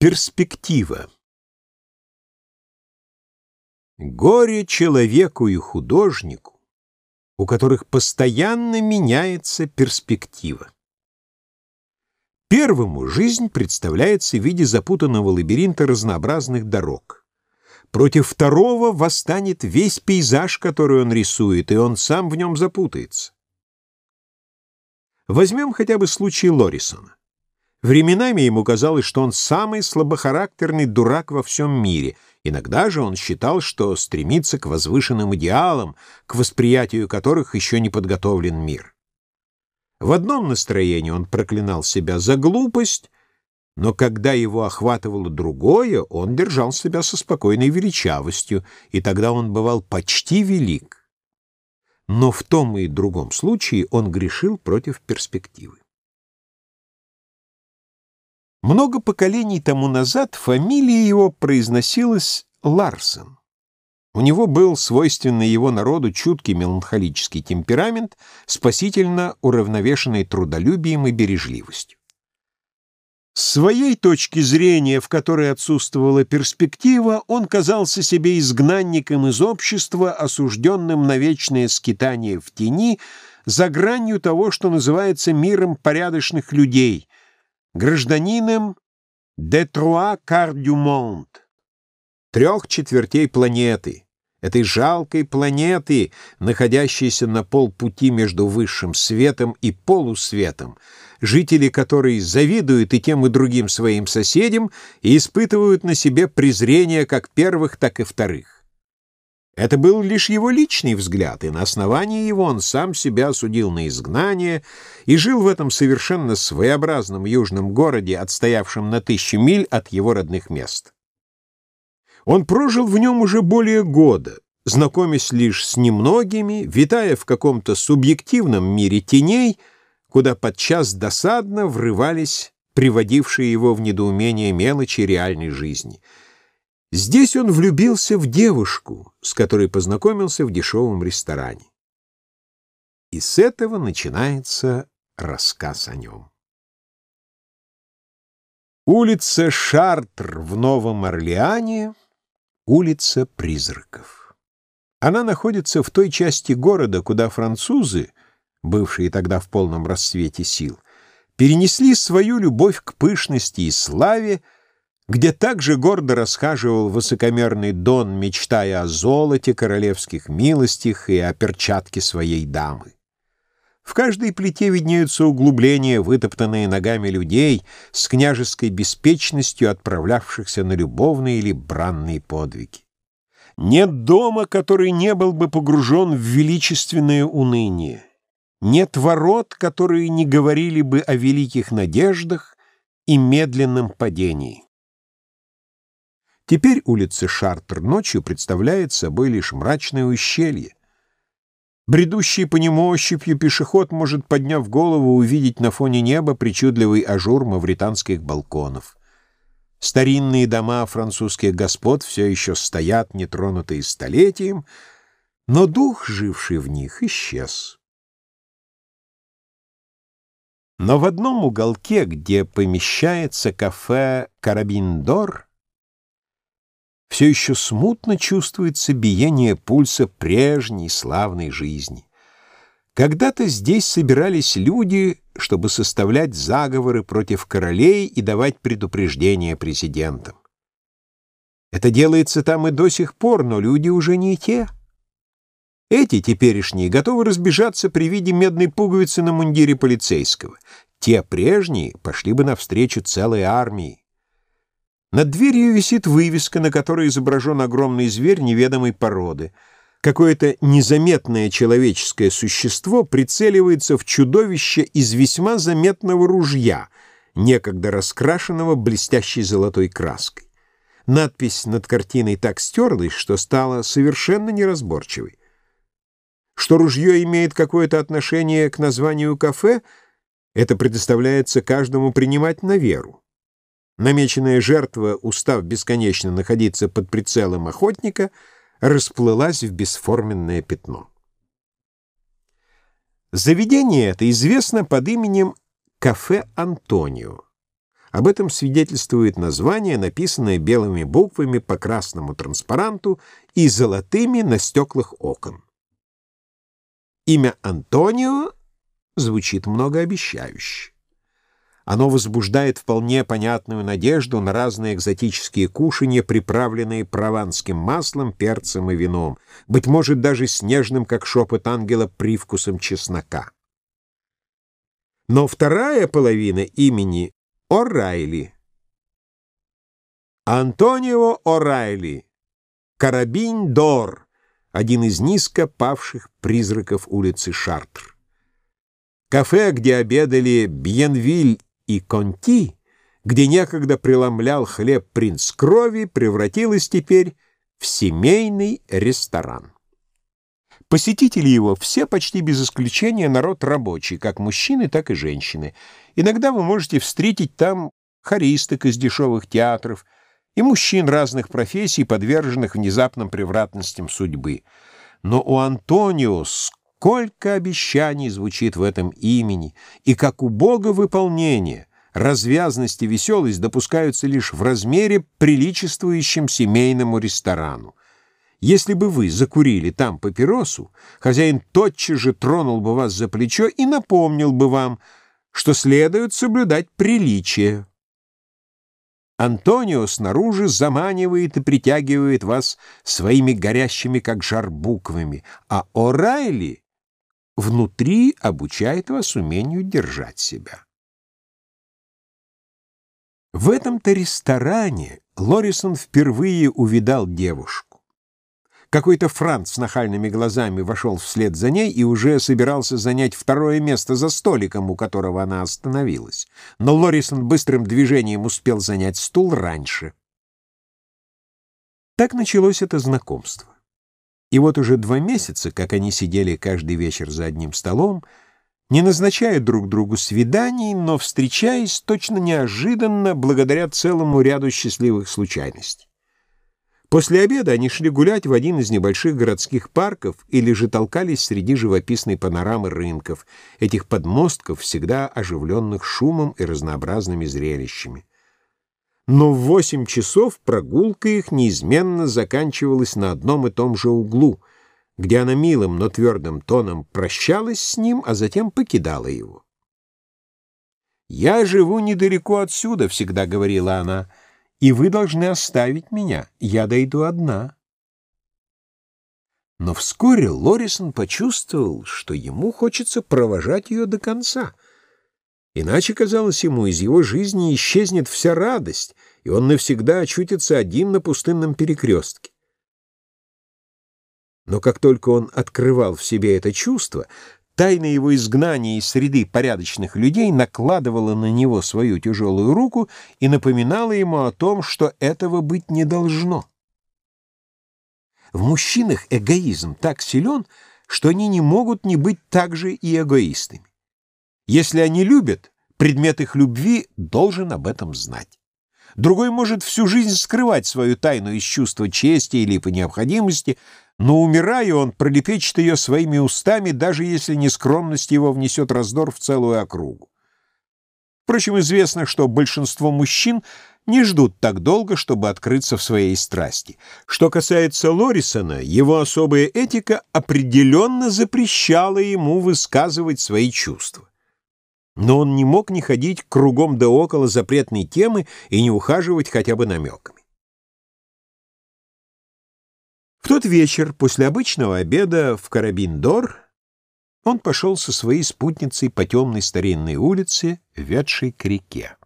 Перспектива Горе человеку и художнику, у которых постоянно меняется перспектива. Первому жизнь представляется в виде запутанного лабиринта разнообразных дорог. Против второго восстанет весь пейзаж, который он рисует, и он сам в нем запутается. Возьмем хотя бы случай Лорисона. Временами ему казалось, что он самый слабохарактерный дурак во всем мире. Иногда же он считал, что стремится к возвышенным идеалам, к восприятию которых еще не подготовлен мир. В одном настроении он проклинал себя за глупость, но когда его охватывало другое, он держал себя со спокойной величавостью, и тогда он бывал почти велик. Но в том и другом случае он грешил против перспективы. Много поколений тому назад фамилия его произносилась Ларсен. У него был свойственный его народу чуткий меланхолический темперамент, спасительно уравновешенный трудолюбием и бережливостью. С своей точки зрения, в которой отсутствовала перспектива, он казался себе изгнанником из общества, осужденным на вечное скитание в тени, за гранью того, что называется миром порядочных людей — гражданином Детруа Кардюмонт, трех четвертей планеты, этой жалкой планеты, находящейся на полпути между высшим светом и полусветом, жители которой завидуют и тем и другим своим соседям и испытывают на себе презрение как первых, так и вторых. Это был лишь его личный взгляд, и на основании его он сам себя осудил на изгнание и жил в этом совершенно своеобразном южном городе, отстоявшем на тысячу миль от его родных мест. Он прожил в нем уже более года, знакомясь лишь с немногими, витая в каком-то субъективном мире теней, куда подчас досадно врывались приводившие его в недоумение мелочи реальной жизни — Здесь он влюбился в девушку, с которой познакомился в дешевом ресторане. И с этого начинается рассказ о нем. Улица Шартр в Новом Орлеане — улица призраков. Она находится в той части города, куда французы, бывшие тогда в полном расцвете сил, перенесли свою любовь к пышности и славе, где также гордо расхаживал высокомерный Дон, мечтая о золоте, королевских милостях и о перчатке своей дамы. В каждой плите виднеются углубления, вытоптанные ногами людей, с княжеской беспечностью отправлявшихся на любовные или бранные подвиги. Нет дома, который не был бы погружен в величественное уныние. Нет ворот, которые не говорили бы о великих надеждах и медленном падении. Теперь улица Шартер ночью представляет собой лишь мрачное ущелье. Бредущий по нему ощупью пешеход может, подняв голову, увидеть на фоне неба причудливый ажур мавританских балконов. Старинные дома французских господ все еще стоят, нетронутые столетием, но дух, живший в них, исчез. Но в одном уголке, где помещается кафе «Карабиндор», все еще смутно чувствуется биение пульса прежней славной жизни. Когда-то здесь собирались люди, чтобы составлять заговоры против королей и давать предупреждения президентам. Это делается там и до сих пор, но люди уже не те. Эти теперешние готовы разбежаться при виде медной пуговицы на мундире полицейского. Те прежние пошли бы навстречу целой армии. Над дверью висит вывеска, на которой изображен огромный зверь неведомой породы. Какое-то незаметное человеческое существо прицеливается в чудовище из весьма заметного ружья, некогда раскрашенного блестящей золотой краской. Надпись над картиной так стерлась, что стала совершенно неразборчивой. Что ружье имеет какое-то отношение к названию кафе, это предоставляется каждому принимать на веру. Намеченная жертва, устав бесконечно находиться под прицелом охотника, расплылась в бесформенное пятно. Заведение это известно под именем «Кафе Антонио». Об этом свидетельствует название, написанное белыми буквами по красному транспаранту и золотыми на стеклах окон. Имя Антонио звучит многообещающе. Оно возбуждает вполне понятную надежду на разные экзотические кушанья, приправленные прованским маслом, перцем и вином, быть может, даже снежным, как шепот ангела, привкусом чеснока. Но вторая половина имени — О'Райли. Антонио О'Райли, Карабинь-Дор, один из низко павших призраков улицы Шартр. Кафе, где обедали Бьенвиль и Конти, где некогда преломлял хлеб принц крови, превратилось теперь в семейный ресторан. Посетители его все почти без исключения народ рабочий, как мужчины, так и женщины. Иногда вы можете встретить там хористок из дешевых театров и мужчин разных профессий, подверженных внезапным превратностям судьбы. Но у Антонио Сколько обещаний звучит в этом имени, и как у Бога выполнение, развязность и веселость допускаются лишь в размере, приличествующем семейному ресторану. Если бы вы закурили там папиросу, хозяин тотчас же тронул бы вас за плечо и напомнил бы вам, что следует соблюдать приличие. Антонио снаружи заманивает и притягивает вас своими горящими, как жар, буквами, а О'Райли внутри обучает вас умению держать себя. В этом-то ресторане Лорисон впервые увидал девушку. Какой-то Франц с нахальными глазами вошел вслед за ней и уже собирался занять второе место за столиком, у которого она остановилась. Но Лорисон быстрым движением успел занять стул раньше. Так началось это знакомство. И вот уже два месяца, как они сидели каждый вечер за одним столом, не назначая друг другу свиданий, но встречаясь точно неожиданно благодаря целому ряду счастливых случайностей. После обеда они шли гулять в один из небольших городских парков или же толкались среди живописной панорамы рынков, этих подмостков, всегда оживленных шумом и разнообразными зрелищами но в восемь часов прогулка их неизменно заканчивалась на одном и том же углу, где она милым, но твердым тоном прощалась с ним, а затем покидала его. «Я живу недалеко отсюда», — всегда говорила она, — «и вы должны оставить меня, я дойду одна». Но вскоре Лорисон почувствовал, что ему хочется провожать ее до конца — Иначе, казалось ему, из его жизни исчезнет вся радость, и он навсегда очутится один на пустынном перекрестке. Но как только он открывал в себе это чувство, тайна его изгнания из среды порядочных людей накладывала на него свою тяжелую руку и напоминала ему о том, что этого быть не должно. В мужчинах эгоизм так силен, что они не могут не быть также и эгоистами. Если они любят, предмет их любви должен об этом знать. Другой может всю жизнь скрывать свою тайну из чувства чести или по необходимости, но, умирая, он пролепечет ее своими устами, даже если нескромность его внесет раздор в целую округу. Впрочем, известно, что большинство мужчин не ждут так долго, чтобы открыться в своей страсти. Что касается Лорисона, его особая этика определенно запрещала ему высказывать свои чувства но он не мог не ходить кругом да около запретной темы и не ухаживать хотя бы намеками. В тот вечер, после обычного обеда в Карабин-Дор, он пошел со своей спутницей по темной старинной улице, ведшей к реке.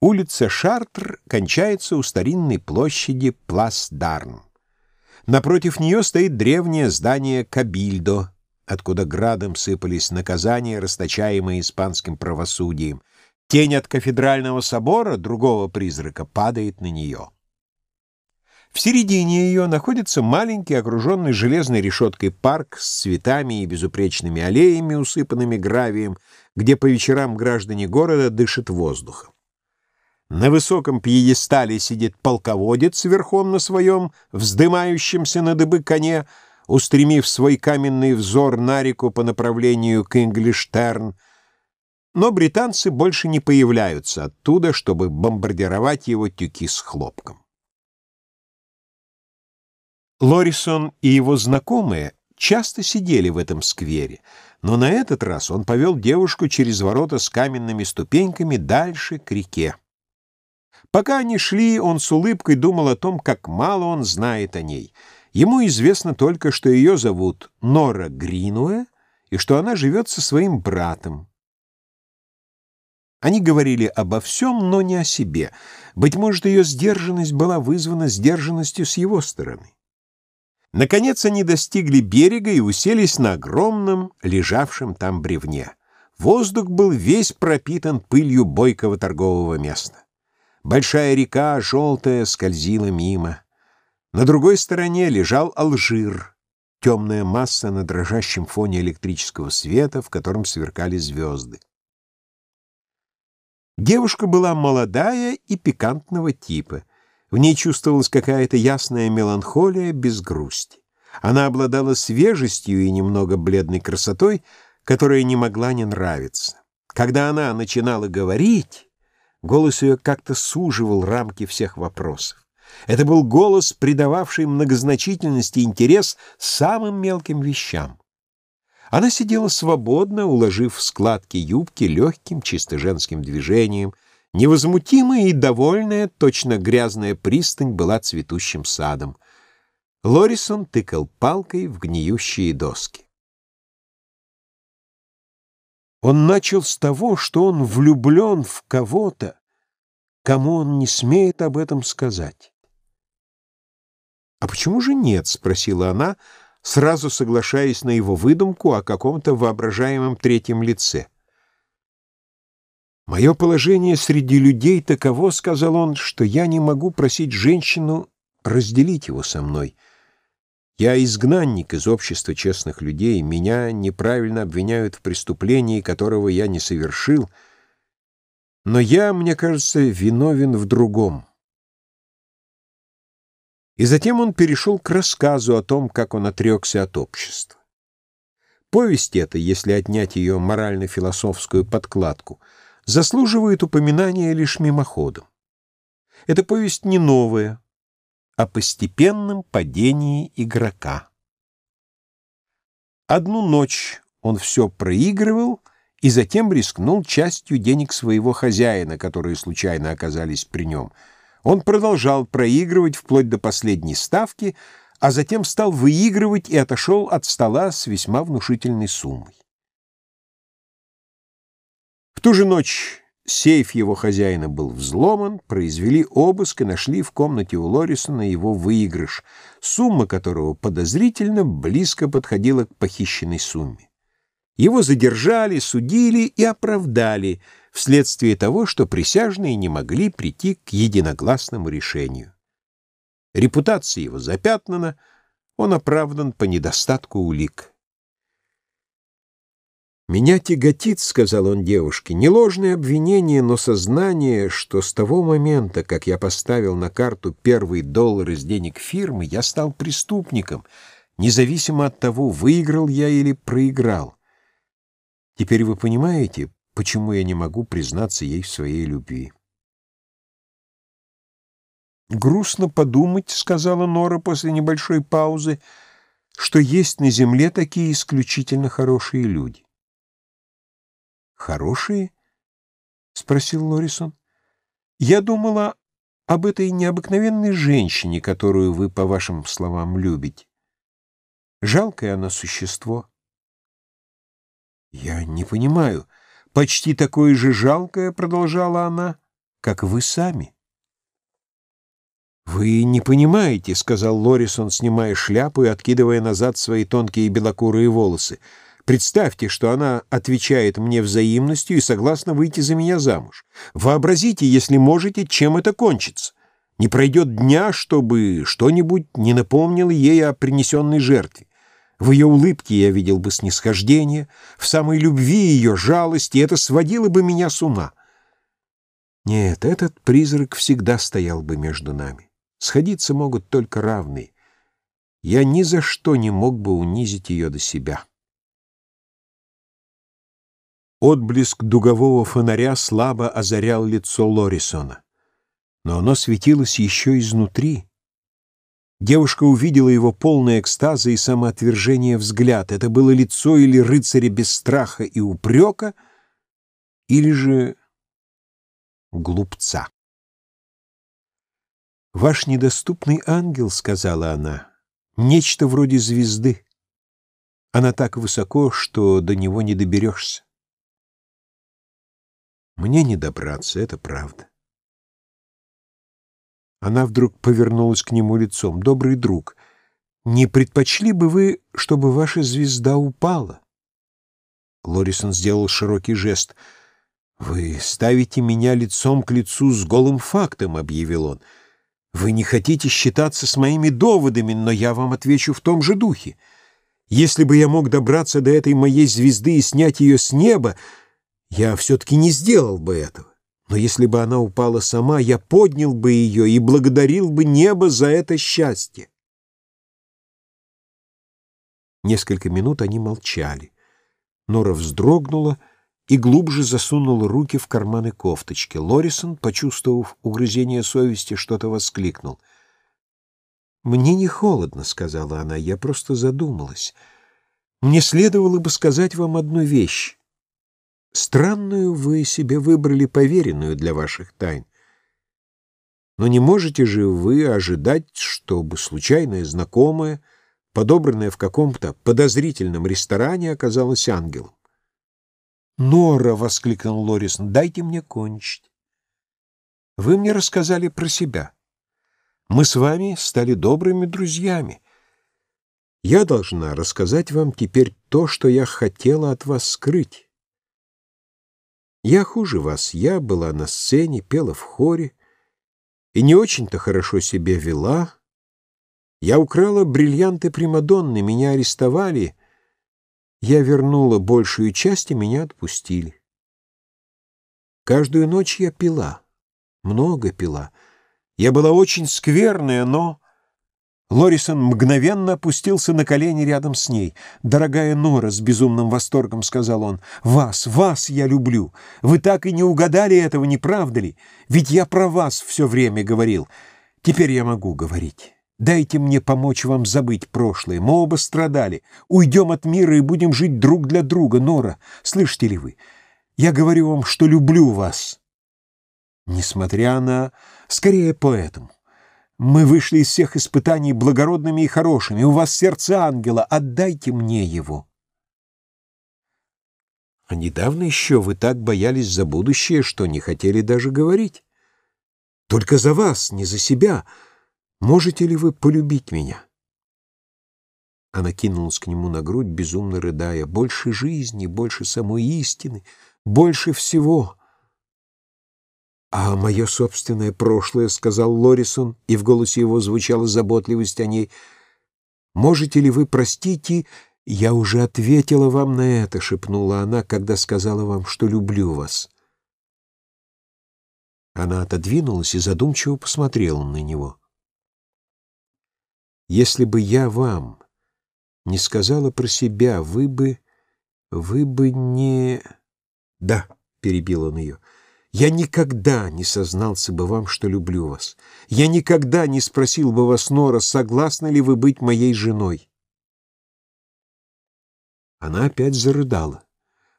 Улица Шартр кончается у старинной площади Плас-Дарн. Напротив нее стоит древнее здание Кабильдо, откуда градом сыпались наказания, расточаемые испанским правосудием. Тень от кафедрального собора, другого призрака, падает на нее. В середине ее находится маленький, окруженный железной решеткой парк с цветами и безупречными аллеями, усыпанными гравием, где по вечерам граждане города дышат воздухом. На высоком пьедестале сидит полководец верхом на своем, вздымающемся на дыбы коне, устремив свой каменный взор на реку по направлению к Инглиштерн, Но британцы больше не появляются оттуда, чтобы бомбардировать его тюки с хлопком. Лорисон и его знакомые часто сидели в этом сквере, но на этот раз он повел девушку через ворота с каменными ступеньками дальше к реке. Пока они шли, он с улыбкой думал о том, как мало он знает о ней. Ему известно только, что ее зовут Нора Гринуэ и что она живет со своим братом. Они говорили обо всем, но не о себе. Быть может, ее сдержанность была вызвана сдержанностью с его стороны. Наконец они достигли берега и уселись на огромном, лежавшем там бревне. Воздух был весь пропитан пылью бойкого торгового места. Большая река, желтая, скользила мимо. На другой стороне лежал Алжир, темная масса на дрожащем фоне электрического света, в котором сверкали звезды. Девушка была молодая и пикантного типа. В ней чувствовалась какая-то ясная меланхолия без грусти. Она обладала свежестью и немного бледной красотой, которая не могла не нравиться. Когда она начинала говорить, голос ее как-то суживал рамки всех вопросов. Это был голос, придававший многозначительности интерес самым мелким вещам. Она сидела свободно, уложив складки юбки легким, чисто женским движением — Невозмутимая и довольная, точно грязная пристань была цветущим садом. Лорисон тыкал палкой в гниющие доски. Он начал с того, что он влюблен в кого-то, кому он не смеет об этом сказать. «А почему же нет?» — спросила она, сразу соглашаясь на его выдумку о каком-то воображаемом третьем лице. «Мое положение среди людей таково, — сказал он, — что я не могу просить женщину разделить его со мной. Я изгнанник из общества честных людей, меня неправильно обвиняют в преступлении, которого я не совершил, но я, мне кажется, виновен в другом». И затем он перешел к рассказу о том, как он отрекся от общества. Повесть эта, если отнять ее морально-философскую подкладку — заслуживает упоминания лишь мимоходом. Эта повесть не новая, о постепенном падении игрока. Одну ночь он все проигрывал и затем рискнул частью денег своего хозяина, которые случайно оказались при нем. Он продолжал проигрывать вплоть до последней ставки, а затем стал выигрывать и отошел от стола с весьма внушительной суммой. В ту же ночь сейф его хозяина был взломан, произвели обыск и нашли в комнате у Лорисона его выигрыш, сумма которого подозрительно близко подходила к похищенной сумме. Его задержали, судили и оправдали вследствие того, что присяжные не могли прийти к единогласному решению. Репутация его запятнана, он оправдан по недостатку улик. «Меня тяготит, — сказал он девушке, — не ложное обвинение, но сознание, что с того момента, как я поставил на карту первый доллар из денег фирмы, я стал преступником, независимо от того, выиграл я или проиграл. Теперь вы понимаете, почему я не могу признаться ей в своей любви?» «Грустно подумать, — сказала Нора после небольшой паузы, — что есть на земле такие исключительно хорошие люди. «Хорошие?» — спросил Лорисон. «Я думала об этой необыкновенной женщине, которую вы, по вашим словам, любите. Жалкое она существо». «Я не понимаю. Почти такое же жалкое, — продолжала она, — как вы сами». «Вы не понимаете», — сказал Лорисон, снимая шляпу и откидывая назад свои тонкие белокурые волосы. Представьте, что она отвечает мне взаимностью и согласна выйти за меня замуж. Вообразите, если можете, чем это кончится. Не пройдет дня, чтобы что-нибудь не напомнило ей о принесенной жертве. В ее улыбке я видел бы снисхождение, в самой любви ее жалость, и это сводило бы меня с ума. Нет, этот призрак всегда стоял бы между нами. Сходиться могут только равные. Я ни за что не мог бы унизить ее до себя. Отблеск дугового фонаря слабо озарял лицо Лорисона, но оно светилось еще изнутри. Девушка увидела его полное экстаза и самоотвержения взгляд. Это было лицо или рыцаря без страха и упрека, или же глупца. «Ваш недоступный ангел», — сказала она, — «нечто вроде звезды. Она так высоко, что до него не доберешься». Мне не добраться, это правда. Она вдруг повернулась к нему лицом. «Добрый друг, не предпочли бы вы, чтобы ваша звезда упала?» Лорисон сделал широкий жест. «Вы ставите меня лицом к лицу с голым фактом», — объявил он. «Вы не хотите считаться с моими доводами, но я вам отвечу в том же духе. Если бы я мог добраться до этой моей звезды и снять ее с неба, я все-таки не сделал бы этого. Но если бы она упала сама, я поднял бы ее и благодарил бы небо за это счастье. Несколько минут они молчали. Нора вздрогнула и глубже засунула руки в карманы кофточки. Лорисон, почувствовав угрызение совести, что-то воскликнул. «Мне не холодно», — сказала она, — «я просто задумалась. Мне следовало бы сказать вам одну вещь. Странную вы себе выбрали поверенную для ваших тайн. Но не можете же вы ожидать, чтобы случайная знакомая, подобранная в каком-то подозрительном ресторане, оказалась ангелом? «Нора!» — воскликнул Лорисон. «Дайте мне кончить. Вы мне рассказали про себя. Мы с вами стали добрыми друзьями. Я должна рассказать вам теперь то, что я хотела от вас скрыть». Я хуже вас, я была на сцене, пела в хоре и не очень-то хорошо себя вела. Я украла бриллианты Примадонны, меня арестовали. Я вернула большую часть, и меня отпустили. Каждую ночь я пила, много пила. Я была очень скверная, но... Лорисон мгновенно опустился на колени рядом с ней. «Дорогая Нора», — с безумным восторгом сказал он, — «вас, вас я люблю. Вы так и не угадали этого, не правда ли? Ведь я про вас все время говорил. Теперь я могу говорить. Дайте мне помочь вам забыть прошлое. Мы оба страдали. Уйдем от мира и будем жить друг для друга, Нора. Слышите ли вы? Я говорю вам, что люблю вас». Несмотря на... Скорее поэтому. Мы вышли из всех испытаний благородными и хорошими. У вас сердце ангела. Отдайте мне его. А недавно еще вы так боялись за будущее, что не хотели даже говорить. Только за вас, не за себя. Можете ли вы полюбить меня? Она кинулась к нему на грудь, безумно рыдая. Больше жизни, больше самой истины, больше всего. «А мое собственное прошлое», — сказал Лорисон, и в голосе его звучала заботливость о ней. «Можете ли вы простить и...» «Я уже ответила вам на это», — шепнула она, когда сказала вам, что люблю вас. Она отодвинулась и задумчиво посмотрела на него. «Если бы я вам не сказала про себя, вы бы... вы бы не...» «Да», — перебил он ее, — я никогда не сознался бы вам, что люблю вас. Я никогда не спросил бы вас, Нора, согласны ли вы быть моей женой. Она опять зарыдала.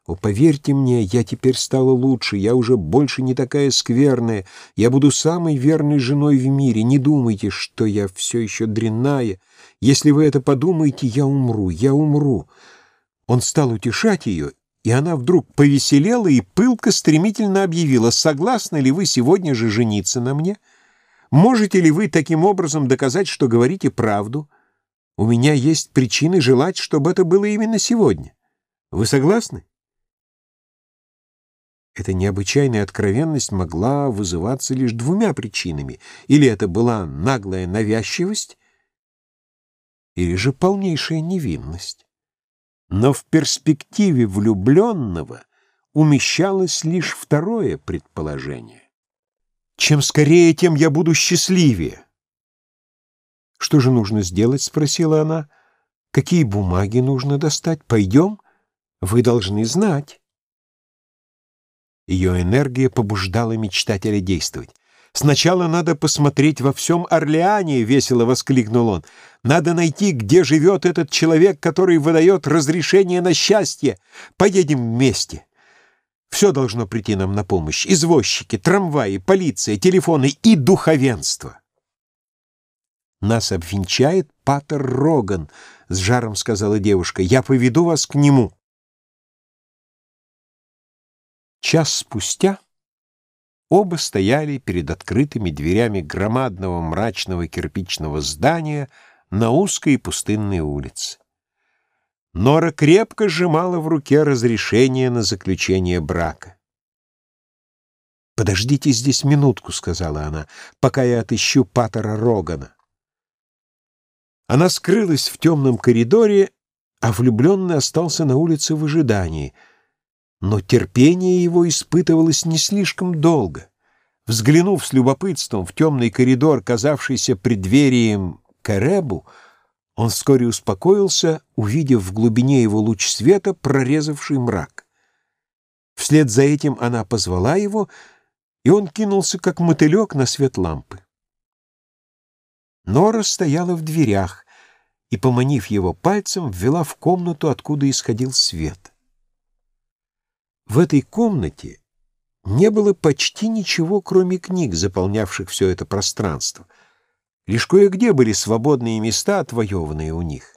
«О, поверьте мне, я теперь стала лучше, я уже больше не такая скверная, я буду самой верной женой в мире, не думайте, что я все еще дрянная. Если вы это подумаете, я умру, я умру». Он стал утешать ее, и она вдруг повеселела и пылко стремительно объявила, согласны ли вы сегодня же жениться на мне? Можете ли вы таким образом доказать, что говорите правду? У меня есть причины желать, чтобы это было именно сегодня. Вы согласны? Эта необычайная откровенность могла вызываться лишь двумя причинами. Или это была наглая навязчивость, или же полнейшая невинность. Но в перспективе влюбленного умещалось лишь второе предположение. «Чем скорее, тем я буду счастливее». «Что же нужно сделать?» — спросила она. «Какие бумаги нужно достать? Пойдем? Вы должны знать». Ее энергия побуждала мечтателя действовать. «Сначала надо посмотреть во всем Орлеане», — весело воскликнул он. «Надо найти, где живет этот человек, который выдает разрешение на счастье. Поедем вместе. Все должно прийти нам на помощь. Извозчики, трамваи, полиция, телефоны и духовенство». «Нас обвенчает Патер Роган», — с жаром сказала девушка. «Я поведу вас к нему». Час спустя оба стояли перед открытыми дверями громадного мрачного кирпичного здания на узкой пустынной улице. Нора крепко сжимала в руке разрешение на заключение брака. «Подождите здесь минутку», — сказала она, — «пока я отыщу Паттера Рогана». Она скрылась в темном коридоре, а влюбленный остался на улице в ожидании — но терпение его испытывалось не слишком долго. Взглянув с любопытством в темный коридор, казавшийся преддверием Каребу, он вскоре успокоился, увидев в глубине его луч света, прорезавший мрак. Вслед за этим она позвала его, и он кинулся, как мотылек, на свет лампы. Нора стояла в дверях и, поманив его пальцем, ввела в комнату, откуда исходил свет. В этой комнате не было почти ничего, кроме книг, заполнявших все это пространство. Лишь кое-где были свободные места, отвоеванные у них.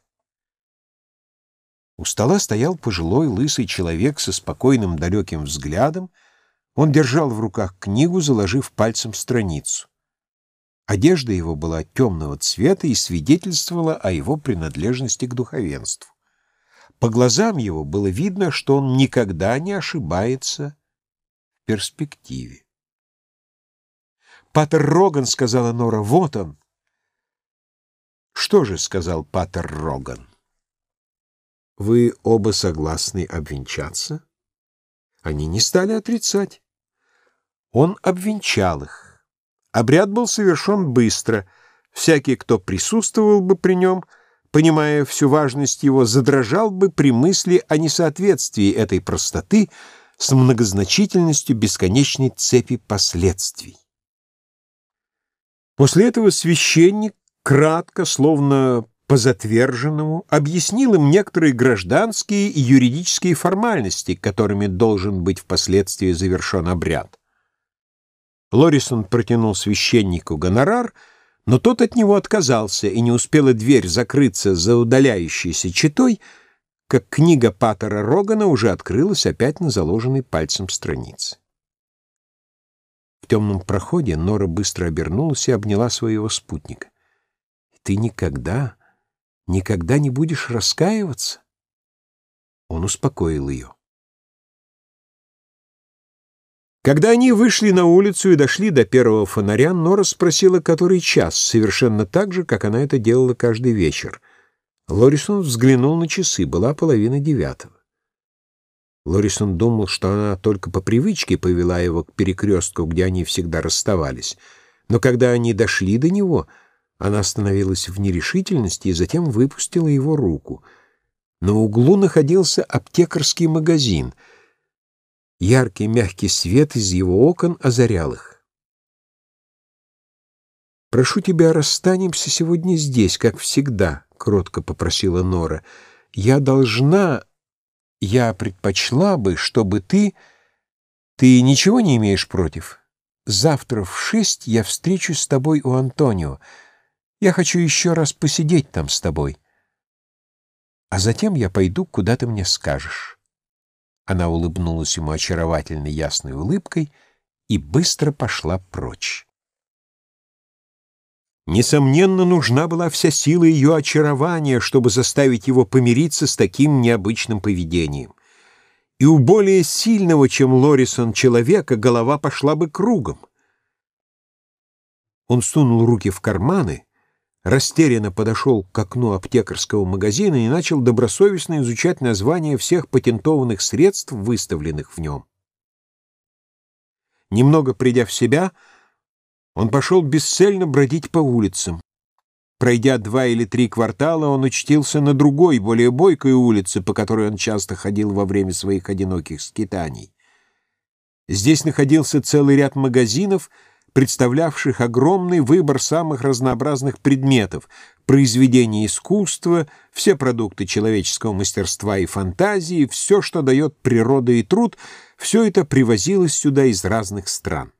У стола стоял пожилой лысый человек со спокойным далеким взглядом. Он держал в руках книгу, заложив пальцем страницу. Одежда его была темного цвета и свидетельствовала о его принадлежности к духовенству. По глазам его было видно, что он никогда не ошибается в перспективе. «Патер Роган», — сказала Нора, — «вот он». «Что же», — сказал Патер Роган, — «вы оба согласны обвенчаться?» Они не стали отрицать. Он обвенчал их. Обряд был совершен быстро. Всякий, кто присутствовал бы при нем — понимая всю важность его, задрожал бы при мысли о несоответствии этой простоты с многозначительностью бесконечной цепи последствий. После этого священник кратко, словно по затверженному, объяснил им некоторые гражданские и юридические формальности, которыми должен быть впоследствии завершен обряд. Лорисон протянул священнику гонорар — но тот от него отказался, и не успела дверь закрыться за удаляющейся читой, как книга Паттера Рогана уже открылась опять на заложенной пальцем странице. В темном проходе Нора быстро обернулась и обняла своего спутника. «Ты никогда, никогда не будешь раскаиваться?» Он успокоил ее. Когда они вышли на улицу и дошли до первого фонаря, Нора спросила, который час, совершенно так же, как она это делала каждый вечер. Лорисон взглянул на часы, была половина девятого. Лорисон думал, что она только по привычке повела его к перекрестку, где они всегда расставались. Но когда они дошли до него, она остановилась в нерешительности и затем выпустила его руку. На углу находился аптекарский магазин — Яркий мягкий свет из его окон озарял их. «Прошу тебя, расстанемся сегодня здесь, как всегда», — кротко попросила Нора. «Я должна... Я предпочла бы, чтобы ты... Ты ничего не имеешь против? Завтра в шесть я встречусь с тобой у Антонио. Я хочу еще раз посидеть там с тобой. А затем я пойду, куда ты мне скажешь». Она улыбнулась ему очаровательной ясной улыбкой и быстро пошла прочь. Несомненно, нужна была вся сила ее очарования, чтобы заставить его помириться с таким необычным поведением. И у более сильного, чем Лорисон, человека голова пошла бы кругом. Он сунул руки в карманы растерянно подошел к окну аптекарского магазина и начал добросовестно изучать названия всех патентованных средств, выставленных в нем. Немного придя в себя, он пошел бесцельно бродить по улицам. Пройдя два или три квартала, он учтился на другой, более бойкой улице, по которой он часто ходил во время своих одиноких скитаний. Здесь находился целый ряд магазинов, представлявших огромный выбор самых разнообразных предметов, произведения искусства, все продукты человеческого мастерства и фантазии, все, что дает природа и труд, все это привозилось сюда из разных стран.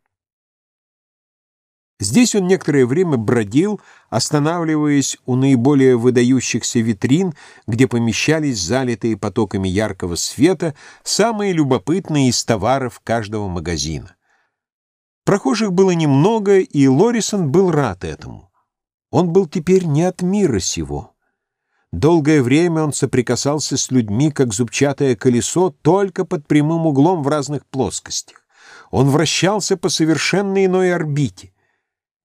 Здесь он некоторое время бродил, останавливаясь у наиболее выдающихся витрин, где помещались залитые потоками яркого света самые любопытные из товаров каждого магазина. Прохожих было немного, и Лорисон был рад этому. Он был теперь не от мира сего. Долгое время он соприкасался с людьми, как зубчатое колесо, только под прямым углом в разных плоскостях. Он вращался по совершенно иной орбите.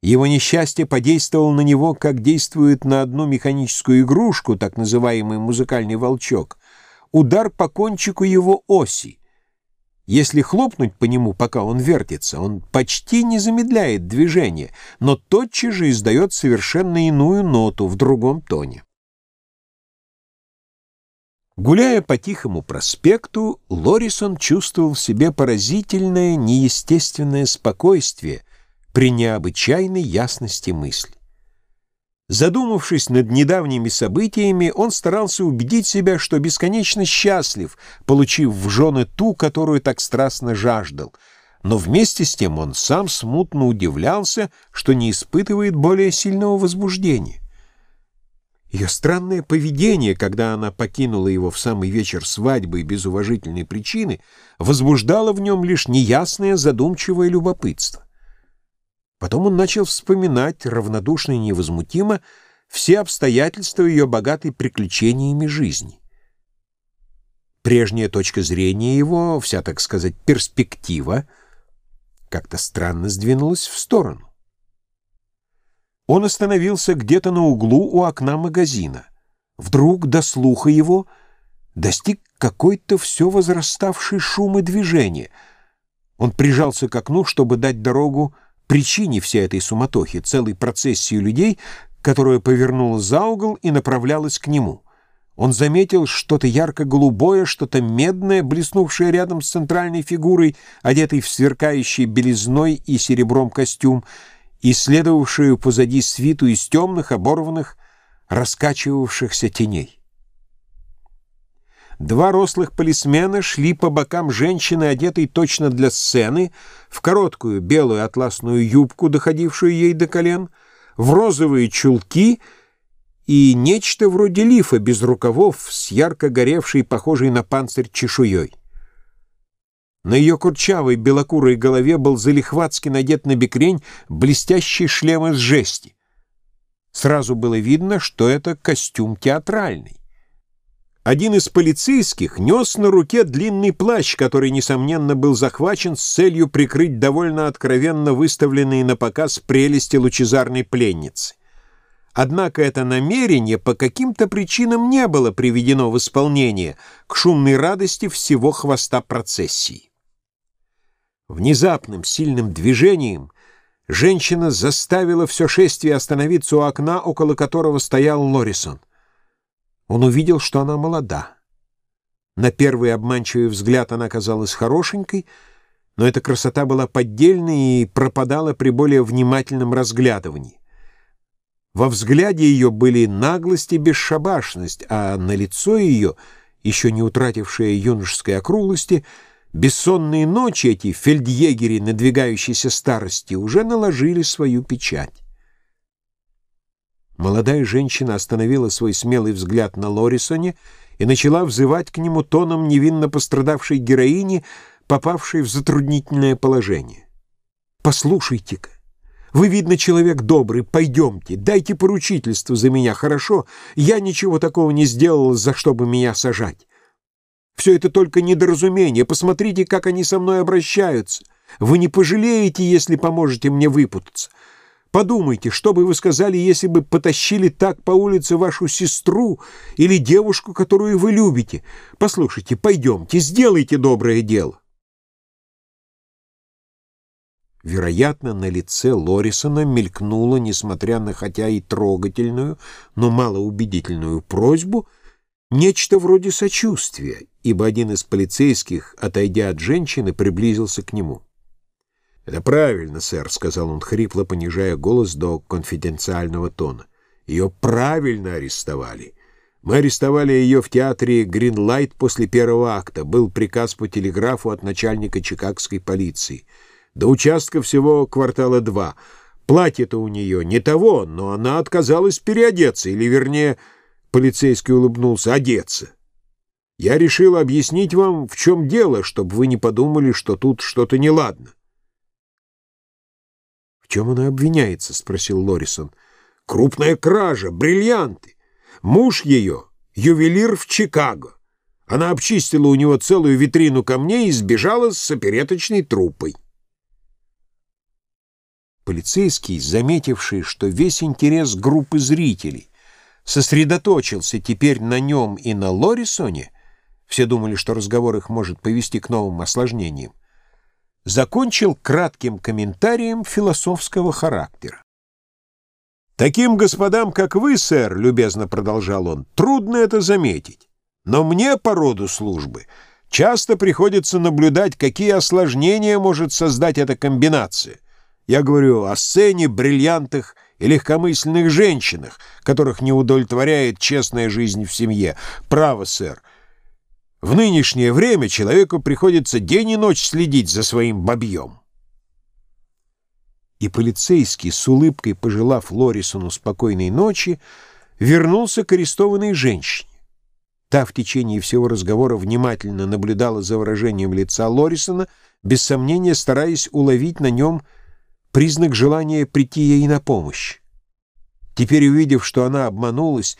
Его несчастье подействовало на него, как действует на одну механическую игрушку, так называемый музыкальный волчок, удар по кончику его оси. Если хлопнуть по нему, пока он вертится, он почти не замедляет движение, но тотчас же издает совершенно иную ноту в другом тоне. Гуляя по тихому проспекту, Лорисон чувствовал в себе поразительное, неестественное спокойствие, при необычайной ясности мысли. Задумавшись над недавними событиями, он старался убедить себя, что бесконечно счастлив, получив в жены ту, которую так страстно жаждал, но вместе с тем он сам смутно удивлялся, что не испытывает более сильного возбуждения. Ее странное поведение, когда она покинула его в самый вечер свадьбы без уважительной причины, возбуждало в нем лишь неясное задумчивое любопытство. Потом он начал вспоминать, равнодушно и невозмутимо, все обстоятельства ее богатой приключениями жизни. Прежняя точка зрения его, вся, так сказать, перспектива, как-то странно сдвинулась в сторону. Он остановился где-то на углу у окна магазина. Вдруг до слуха его достиг какой-то все возраставший шум и движение. Он прижался к окну, чтобы дать дорогу причине всей этой суматохи, целой процессии людей, которая повернула за угол и направлялась к нему. Он заметил что-то ярко-голубое, что-то медное, блеснувшее рядом с центральной фигурой, одетой в сверкающий белизной и серебром костюм, и следовавшую позади свиту из темных, оборванных, раскачивавшихся теней. Два рослых полисмена шли по бокам женщины, одетой точно для сцены, в короткую белую атласную юбку, доходившую ей до колен, в розовые чулки и нечто вроде лифа без рукавов с ярко горевшей, похожей на панцирь, чешуей. На ее курчавой белокурой голове был залихватски надет на бекрень блестящий шлем из жести. Сразу было видно, что это костюм театральный. Один из полицейских нес на руке длинный плащ, который, несомненно, был захвачен с целью прикрыть довольно откровенно выставленные на показ прелести лучезарной пленницы. Однако это намерение по каким-то причинам не было приведено в исполнение к шумной радости всего хвоста процессии. Внезапным сильным движением женщина заставила все шествие остановиться у окна, около которого стоял Лорисон. Он увидел, что она молода. На первый обманчивый взгляд она казалась хорошенькой, но эта красота была поддельной и пропадала при более внимательном разглядывании. Во взгляде ее были наглость и бесшабашность, а на лицо ее, еще не утратившее юношеской округлости, бессонные ночи эти фельдъегери надвигающейся старости уже наложили свою печать. Молодая женщина остановила свой смелый взгляд на Лорисоне и начала взывать к нему тоном невинно пострадавшей героини, попавшей в затруднительное положение. «Послушайте-ка, вы, видно, человек добрый, пойдемте, дайте поручительство за меня, хорошо? Я ничего такого не сделала, за что бы меня сажать. Все это только недоразумение, посмотрите, как они со мной обращаются. Вы не пожалеете, если поможете мне выпутаться. Подумайте, что бы вы сказали, если бы потащили так по улице вашу сестру или девушку, которую вы любите? Послушайте, пойдемте, сделайте доброе дело. Вероятно, на лице Лорисона мелькнула, несмотря на хотя и трогательную, но малоубедительную просьбу, Нечто вроде сочувствия, ибо один из полицейских, отойдя от женщины, приблизился к нему. «Это правильно, сэр», — сказал он хрипло, понижая голос до конфиденциального тона. «Ее правильно арестовали. Мы арестовали ее в театре «Гринлайт» после первого акта. Был приказ по телеграфу от начальника чикагской полиции. До участка всего квартала два. Платье-то у нее не того, но она отказалась переодеться, или, вернее, полицейский улыбнулся, одеться. Я решил объяснить вам, в чем дело, чтобы вы не подумали, что тут что-то неладно. «В чем она обвиняется?» — спросил Лорисон. «Крупная кража, бриллианты. Муж ее — ювелир в Чикаго. Она обчистила у него целую витрину камней и сбежала с опереточной труппой». Полицейский, заметивший, что весь интерес группы зрителей сосредоточился теперь на нем и на Лорисоне, все думали, что разговор их может повести к новым осложнениям, закончил кратким комментарием философского характера. «Таким господам, как вы, сэр, — любезно продолжал он, — трудно это заметить. Но мне по роду службы часто приходится наблюдать, какие осложнения может создать эта комбинация. Я говорю о сцене, бриллиантах и легкомысленных женщинах, которых не удовлетворяет честная жизнь в семье. Право, сэр, — в нынешнее время человеку приходится день и ночь следить за своим бабьем. И полицейский, с улыбкой пожелав Лорисону спокойной ночи, вернулся к арестованной женщине. Та в течение всего разговора внимательно наблюдала за выражением лица Лорисона, без сомнения стараясь уловить на нем признак желания прийти ей на помощь. Теперь, увидев, что она обманулась,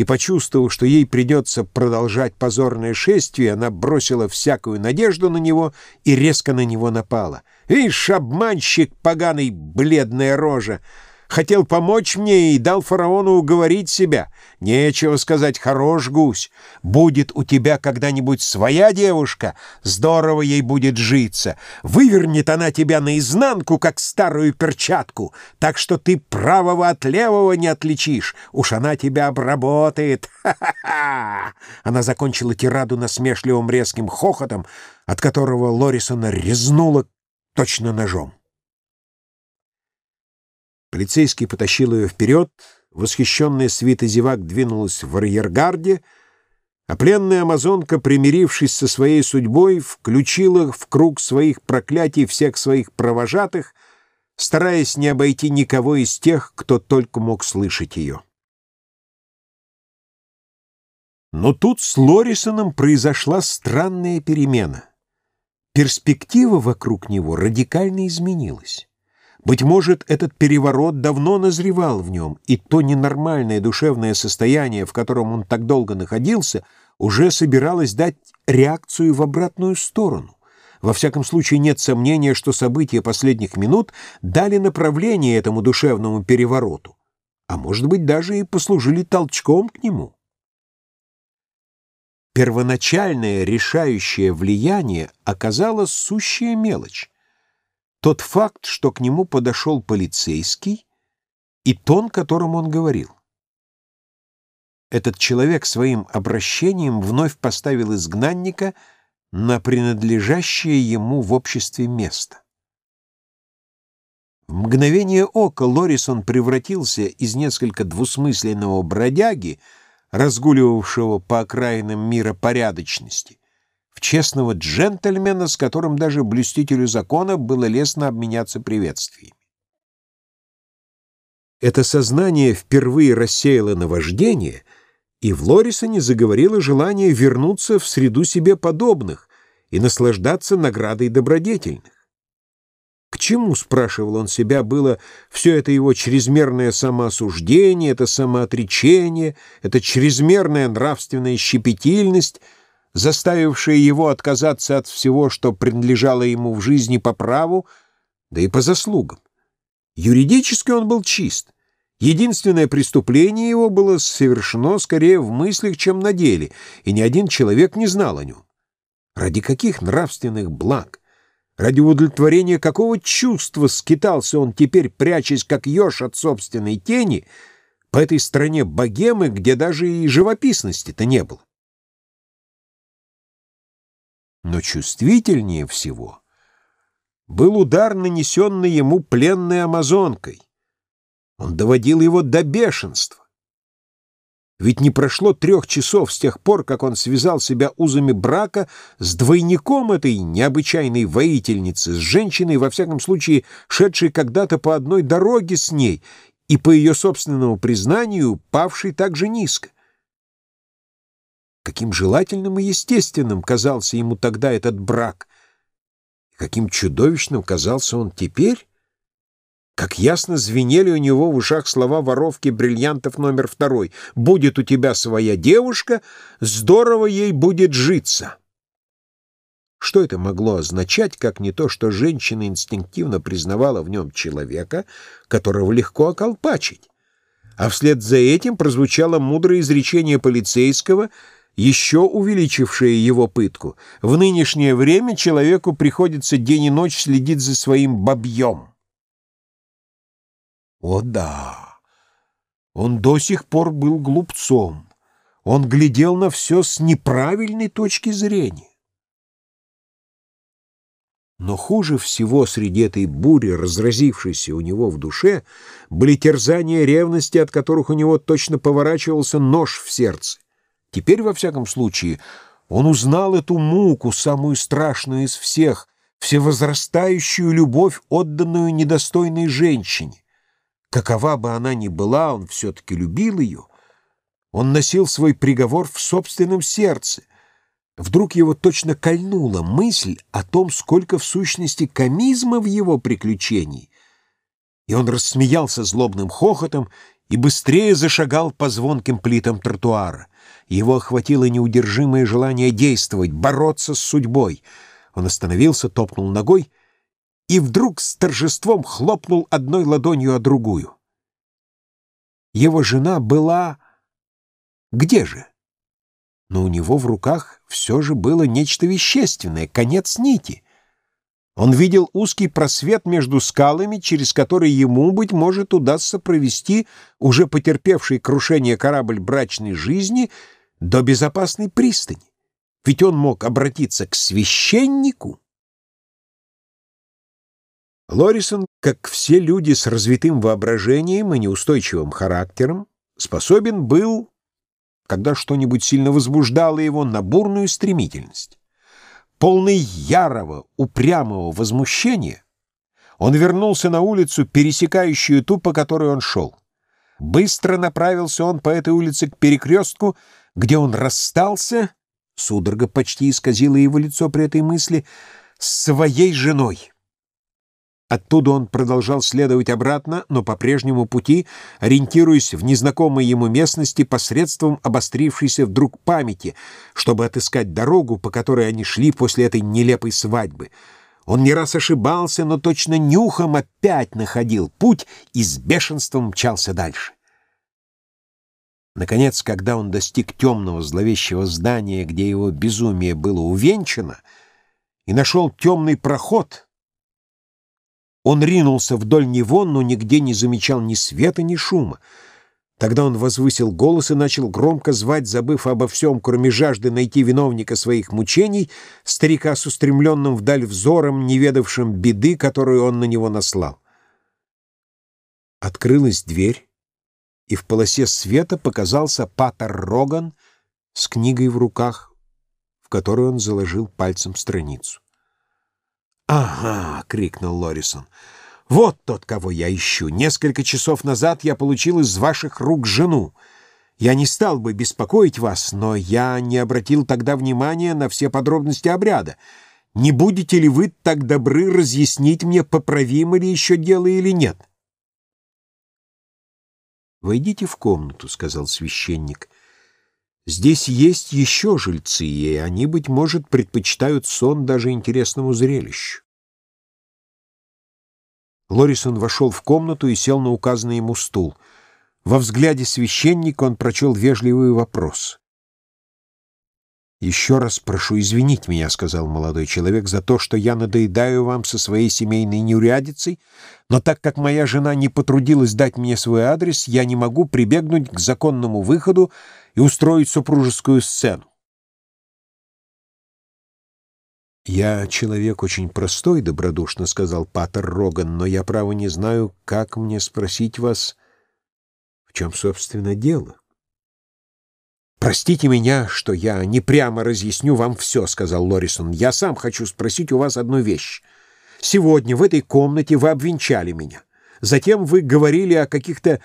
и, почувствовав, что ей придется продолжать позорное шествие, она бросила всякую надежду на него и резко на него напала. «Ишь, обманщик, поганый, бледная рожа! Хотел помочь мне и дал фараону уговорить себя. Нечего сказать, хорош гусь. Будет у тебя когда-нибудь своя девушка, здорово ей будет житься. Вывернет она тебя наизнанку, как старую перчатку, так что ты правого от левого не отличишь. Уж она тебя обработает. Ха-ха-ха!» Она закончила тираду насмешливым резким хохотом, от которого Лорисона резнула точно ножом. Полицейский потащил ее вперед, восхищенная свита зевак двинулась в арьергарде, а пленная амазонка, примирившись со своей судьбой, включила в круг своих проклятий всех своих провожатых, стараясь не обойти никого из тех, кто только мог слышать ее. Но тут с Лорисоном произошла странная перемена. Перспектива вокруг него радикально изменилась. Быть может, этот переворот давно назревал в нем, и то ненормальное душевное состояние, в котором он так долго находился, уже собиралось дать реакцию в обратную сторону. Во всяком случае, нет сомнения, что события последних минут дали направление этому душевному перевороту, а может быть, даже и послужили толчком к нему. Первоначальное решающее влияние оказало сущая мелочь тот факт, что к нему подошел полицейский, и тон, которым он говорил. Этот человек своим обращением вновь поставил изгнанника на принадлежащее ему в обществе место. В мгновение ока Лорисон превратился из несколько двусмысленного бродяги, разгуливавшего по окраинам мира порядочности, честного джентльмена, с которым даже блюстителю закона было лестно обменяться приветствиями. Это сознание впервые рассеяло наваждение, и в Лорисоне заговорило желание вернуться в среду себе подобных и наслаждаться наградой добродетельных. К чему, спрашивал он себя, было все это его чрезмерное самоосуждение, это самоотречение, это чрезмерная нравственная щепетильность — заставившее его отказаться от всего, что принадлежало ему в жизни по праву, да и по заслугам. Юридически он был чист. Единственное преступление его было совершено скорее в мыслях, чем на деле, и ни один человек не знал о нем. Ради каких нравственных благ? Ради удовлетворения какого чувства скитался он теперь, прячась как еж от собственной тени, по этой стране богемы, где даже и живописности-то не было? Но чувствительнее всего был удар, нанесенный ему пленной амазонкой. Он доводил его до бешенства. Ведь не прошло трех часов с тех пор, как он связал себя узами брака с двойником этой необычайной воительницы, с женщиной, во всяком случае, шедшей когда-то по одной дороге с ней и, по ее собственному признанию, павшей так же низко. Каким желательным и естественным казался ему тогда этот брак, каким чудовищным казался он теперь, как ясно звенели у него в ушах слова воровки бриллиантов номер второй. «Будет у тебя своя девушка, здорово ей будет житься». Что это могло означать, как не то, что женщина инстинктивно признавала в нем человека, которого легко околпачить? А вслед за этим прозвучало мудрое изречение полицейского, еще увеличившее его пытку. В нынешнее время человеку приходится день и ночь следить за своим бабьем. О да! Он до сих пор был глупцом. Он глядел на все с неправильной точки зрения. Но хуже всего среди этой бури, разразившейся у него в душе, были терзания ревности, от которых у него точно поворачивался нож в сердце. Теперь, во всяком случае, он узнал эту муку, самую страшную из всех, всевозрастающую любовь, отданную недостойной женщине. Какова бы она ни была, он все-таки любил ее. Он носил свой приговор в собственном сердце. Вдруг его точно кольнула мысль о том, сколько в сущности комизма в его приключении. И он рассмеялся злобным хохотом и быстрее зашагал по звонким плитам тротуара. Его охватило неудержимое желание действовать, бороться с судьбой. Он остановился, топнул ногой — и вдруг с торжеством хлопнул одной ладонью о другую. Его жена была... Где же? Но у него в руках все же было нечто вещественное, конец нити. Он видел узкий просвет между скалами, через который ему, быть может, удастся провести уже потерпевший крушение корабль брачной жизни до безопасной пристани. Ведь он мог обратиться к священнику Лорисон, как все люди с развитым воображением и неустойчивым характером, способен был, когда что-нибудь сильно возбуждало его, на бурную стремительность. Полный ярого, упрямого возмущения, он вернулся на улицу, пересекающую ту, по которой он шел. Быстро направился он по этой улице к перекрестку, где он расстался, судорога почти исказила его лицо при этой мысли, с своей женой. Оттуда он продолжал следовать обратно, но по прежнему пути, ориентируясь в незнакомой ему местности посредством обострившейся вдруг памяти, чтобы отыскать дорогу, по которой они шли после этой нелепой свадьбы. Он не раз ошибался, но точно нюхом опять находил путь и с бешенством мчался дальше. Наконец, когда он достиг темного зловещего здания, где его безумие было увенчано, и нашел темный проход — он ринулся вдоль него, но нигде не замечал ни света, ни шума. Тогда он возвысил голос и начал громко звать, забыв обо всем, кроме жажды найти виновника своих мучений, старика с устремленным вдаль взором, не ведавшим беды, которую он на него наслал. Открылась дверь, и в полосе света показался Патер Роган с книгой в руках, в которую он заложил пальцем страницу. «Ага!» — крикнул Лорисон. «Вот тот, кого я ищу. Несколько часов назад я получил из ваших рук жену. Я не стал бы беспокоить вас, но я не обратил тогда внимания на все подробности обряда. Не будете ли вы так добры разъяснить мне, поправимо ли еще дело или нет?» «Войдите в комнату», — сказал священник. «Здесь есть еще жильцы, и они, быть может, предпочитают сон даже интересному зрелищу». Лорисон вошел в комнату и сел на указанный ему стул. Во взгляде священника он прочел вежливый вопрос. «Еще раз прошу извинить меня», — сказал молодой человек, «за то, что я надоедаю вам со своей семейной неурядицей, но так как моя жена не потрудилась дать мне свой адрес, я не могу прибегнуть к законному выходу и устроить супружескую сцену. «Я человек очень простой», — добродушно сказал Паттер Роган, «но я, право, не знаю, как мне спросить вас, в чем, собственно, дело». «Простите меня, что я не прямо разъясню вам все», — сказал Лорисон. «Я сам хочу спросить у вас одну вещь. Сегодня в этой комнате вы обвенчали меня. Затем вы говорили о каких-то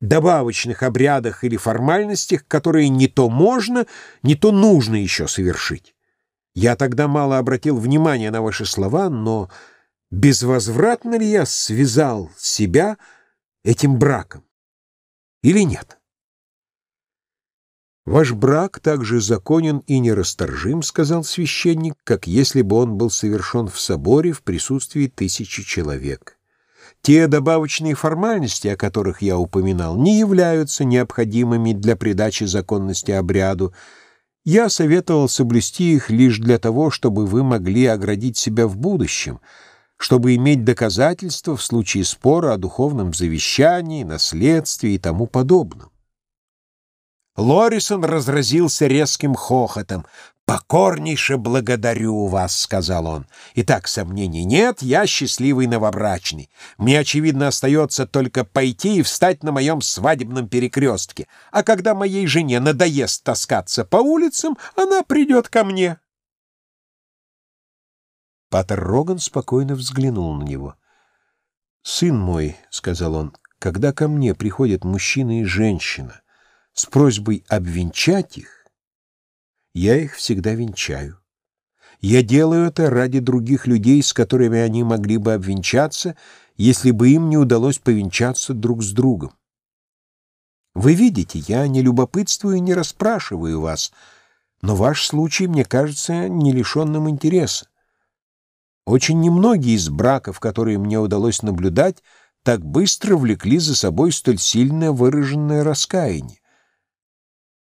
добавочных обрядах или формальностях, которые не то можно, не то нужно еще совершить. Я тогда мало обратил внимания на ваши слова, но безвозвратно ли я связал себя этим браком? Или нет? «Ваш брак также законен и нерасторжим, — сказал священник, — как если бы он был совершен в соборе в присутствии тысячи человек. Те добавочные формальности, о которых я упоминал, не являются необходимыми для придачи законности обряду, я советовал соблюсти их лишь для того, чтобы вы могли оградить себя в будущем, чтобы иметь доказательства в случае спора о духовном завещании, наследстве и тому подобном. Лорисон разразился резким хохотом. «Покорнейше благодарю вас», — сказал он. «Итак, сомнений нет, я счастливый новобрачный. Мне, очевидно, остается только пойти и встать на моем свадебном перекрестке. А когда моей жене надоест таскаться по улицам, она придет ко мне». Патер Роган спокойно взглянул на него. «Сын мой», — сказал он, — «когда ко мне приходят мужчина и женщина с просьбой обвенчать их, я их всегда венчаю. Я делаю это ради других людей, с которыми они могли бы обвенчаться, если бы им не удалось повенчаться друг с другом. Вы видите, я не любопытствую и не расспрашиваю вас, но ваш случай, мне кажется, не лишенным интереса. Очень немногие из браков, которые мне удалось наблюдать, так быстро влекли за собой столь сильно выраженное раскаяние.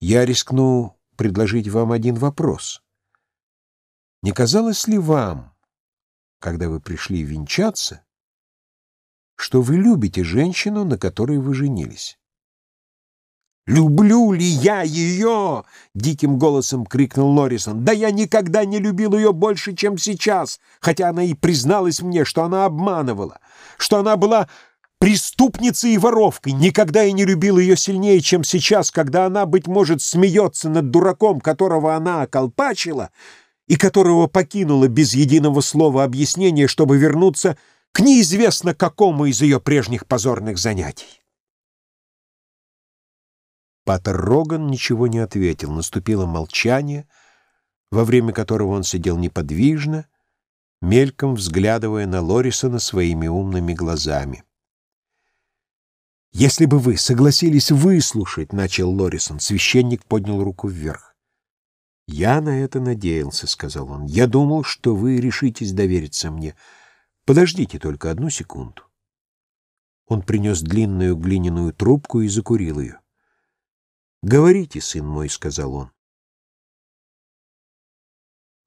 Я рискну предложить вам один вопрос. Не казалось ли вам, когда вы пришли венчаться, что вы любите женщину, на которой вы женились? «Люблю ли я ее?» — диким голосом крикнул Лорисон. «Да я никогда не любил ее больше, чем сейчас, хотя она и призналась мне, что она обманывала, что она была преступницей и воровкой. Никогда я не любил ее сильнее, чем сейчас, когда она, быть может, смеется над дураком, которого она околпачила и которого покинула без единого слова объяснения, чтобы вернуться к неизвестно какому из ее прежних позорных занятий. Патер Роган ничего не ответил. Наступило молчание, во время которого он сидел неподвижно, мельком взглядывая на Лорисона своими умными глазами. «Если бы вы согласились выслушать», — начал Лорисон, священник поднял руку вверх. «Я на это надеялся», — сказал он. «Я думал, что вы решитесь довериться мне. Подождите только одну секунду». Он принес длинную глиняную трубку и закурил ее. «Говорите, сын мой», — сказал он.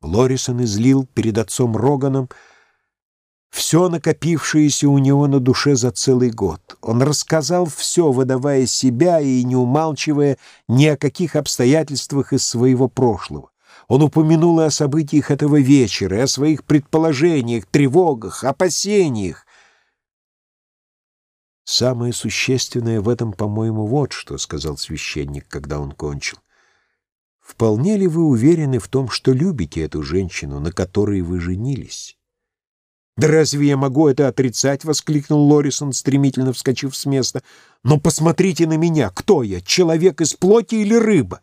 Лорисон излил перед отцом Роганом все накопившееся у него на душе за целый год. Он рассказал все, выдавая себя и не умалчивая ни о каких обстоятельствах из своего прошлого. Он упомянул и о событиях этого вечера, и о своих предположениях, тревогах, опасениях. «Самое существенное в этом, по-моему, вот что», — сказал священник, когда он кончил. «Вполне ли вы уверены в том, что любите эту женщину, на которой вы женились?» «Да разве я могу это отрицать?» — воскликнул Лорисон, стремительно вскочив с места. «Но посмотрите на меня! Кто я? Человек из плоти или рыба?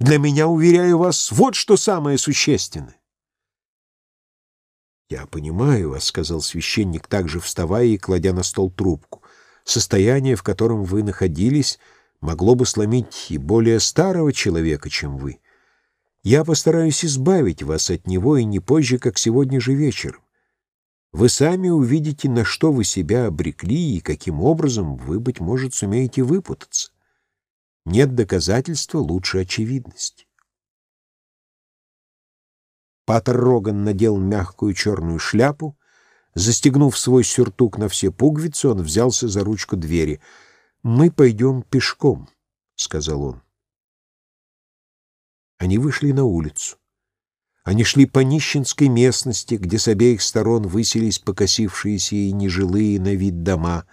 Для меня, уверяю вас, вот что самое существенное!» «Я понимаю вас», — сказал священник, также вставая и кладя на стол трубку. «Состояние, в котором вы находились, могло бы сломить и более старого человека, чем вы. Я постараюсь избавить вас от него и не позже, как сегодня же вечером. Вы сами увидите, на что вы себя обрекли и каким образом вы, быть может, сумеете выпутаться. Нет доказательства лучше очевидности. Патер Роган надел мягкую черную шляпу. Застегнув свой сюртук на все пуговицы, он взялся за ручку двери. «Мы пойдем пешком», — сказал он. Они вышли на улицу. Они шли по нищенской местности, где с обеих сторон высились покосившиеся и нежилые на вид дома.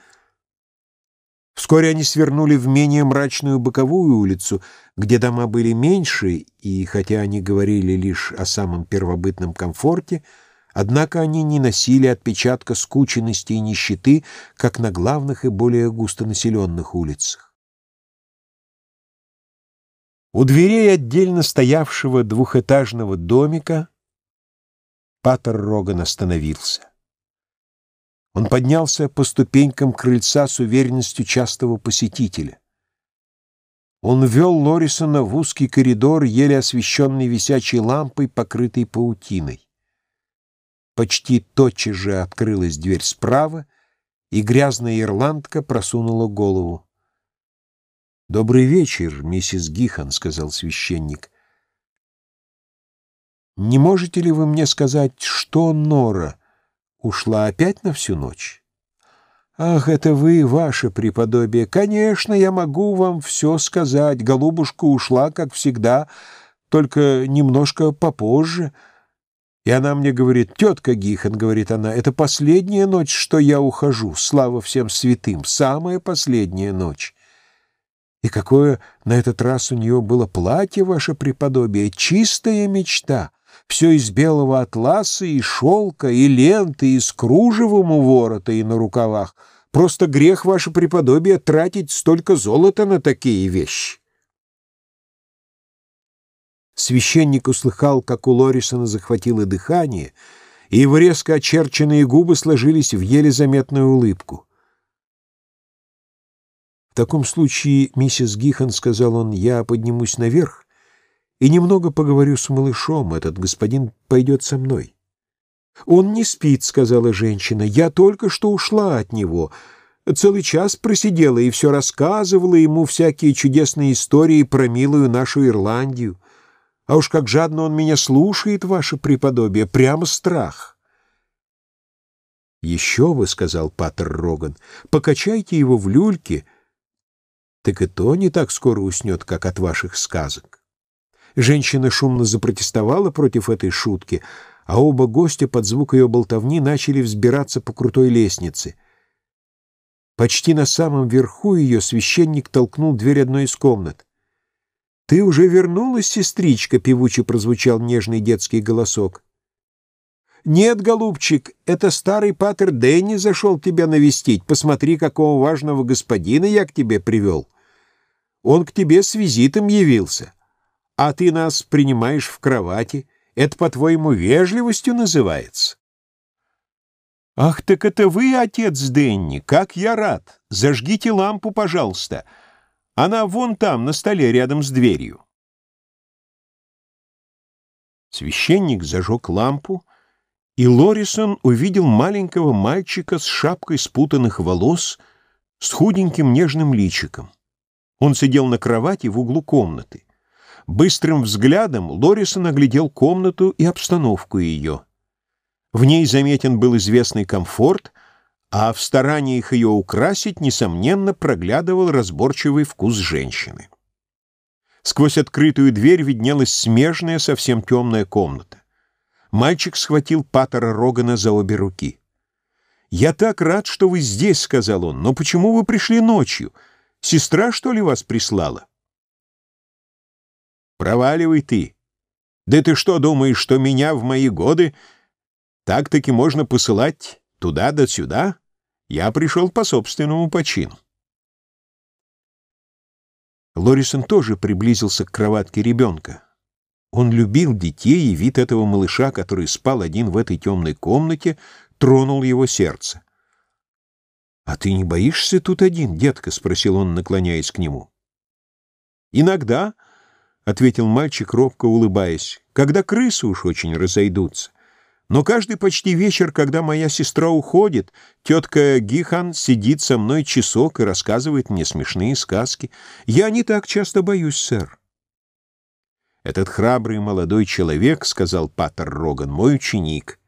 Вскоре они свернули в менее мрачную боковую улицу, где дома были меньше, и, хотя они говорили лишь о самом первобытном комфорте, однако они не носили отпечатка скученности и нищеты, как на главных и более густонаселенных улицах. У дверей отдельно стоявшего двухэтажного домика Патер Роган остановился. Он поднялся по ступенькам крыльца с уверенностью частого посетителя. Он ввел Лорисона в узкий коридор, еле освещенный висячей лампой, покрытой паутиной. Почти тотчас же открылась дверь справа, и грязная ирландка просунула голову. «Добрый вечер, миссис Гихан», — сказал священник. «Не можете ли вы мне сказать, что Нора ушла опять на всю ночь?» «Ах, это вы, ваше преподобие! Конечно, я могу вам все сказать. Голубушка ушла, как всегда, только немножко попозже». И она мне говорит, «Тетка Гихан, — говорит она, — это последняя ночь, что я ухожу, слава всем святым, самая последняя ночь». И какое на этот раз у нее было платье, ваше преподобие, чистая мечта. Все из белого атласа и шелка, и ленты, и с кружевом у ворота, и на рукавах. Просто грех, ваше преподобие, тратить столько золота на такие вещи. Священник услыхал, как у Лорисона захватило дыхание, и его резко очерченные губы сложились в еле заметную улыбку таком случае, миссис Гихан, — сказал он, — я поднимусь наверх и немного поговорю с малышом. Этот господин пойдет со мной. «Он не спит», — сказала женщина. «Я только что ушла от него. Целый час просидела и все рассказывала ему всякие чудесные истории про милую нашу Ирландию. А уж как жадно он меня слушает, ваше преподобие, прямо страх». «Еще вы», — сказал Паттер Роган, — «покачайте его в люльке» так и то не так скоро уснет, как от ваших сказок. Женщина шумно запротестовала против этой шутки, а оба гостя под звук ее болтовни начали взбираться по крутой лестнице. Почти на самом верху ее священник толкнул дверь одной из комнат. «Ты уже вернулась, сестричка?» — певуче прозвучал нежный детский голосок. «Нет, голубчик, это старый патер Дэнни зашел тебя навестить. Посмотри, какого важного господина я к тебе привел». Он к тебе с визитом явился, а ты нас принимаешь в кровати. Это, по-твоему, вежливостью называется? Ах, так это вы, отец Денни, как я рад. Зажгите лампу, пожалуйста. Она вон там, на столе, рядом с дверью. Священник зажег лампу, и Лорисон увидел маленького мальчика с шапкой спутанных волос, с худеньким нежным личиком. Он сидел на кровати в углу комнаты. Быстрым взглядом Лорисон оглядел комнату и обстановку ее. В ней заметен был известный комфорт, а в стараниях ее украсить, несомненно, проглядывал разборчивый вкус женщины. Сквозь открытую дверь виднелась смежная, совсем темная комната. Мальчик схватил Паттера Рогана за обе руки. «Я так рад, что вы здесь», — сказал он, — «но почему вы пришли ночью? Сестра, что ли, вас прислала? Проваливай ты. Да ты что думаешь, что меня в мои годы так-таки можно посылать туда да сюда? Я пришел по собственному почину. Лорисон тоже приблизился к кроватке ребенка. Он любил детей, и вид этого малыша, который спал один в этой темной комнате, тронул его сердце. «А ты не боишься тут один, детка?» — спросил он, наклоняясь к нему. «Иногда», — ответил мальчик, робко улыбаясь, — «когда крысы уж очень разойдутся. Но каждый почти вечер, когда моя сестра уходит, тетка Гихан сидит со мной часок и рассказывает мне смешные сказки. Я не так часто боюсь, сэр». «Этот храбрый молодой человек, — сказал Паттер Роган, — мой ученик».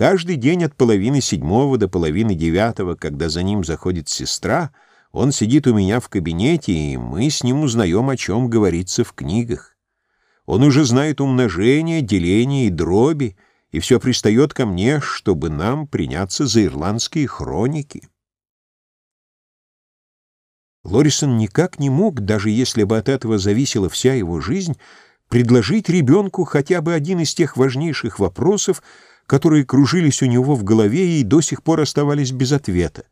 Каждый день от половины седьмого до половины девятого, когда за ним заходит сестра, он сидит у меня в кабинете, и мы с ним узнаем, о чем говорится в книгах. Он уже знает умножение, деление и дроби, и все пристает ко мне, чтобы нам приняться за ирландские хроники. Лорисон никак не мог, даже если бы от этого зависела вся его жизнь, предложить ребенку хотя бы один из тех важнейших вопросов, которые кружились у него в голове и до сих пор оставались без ответа.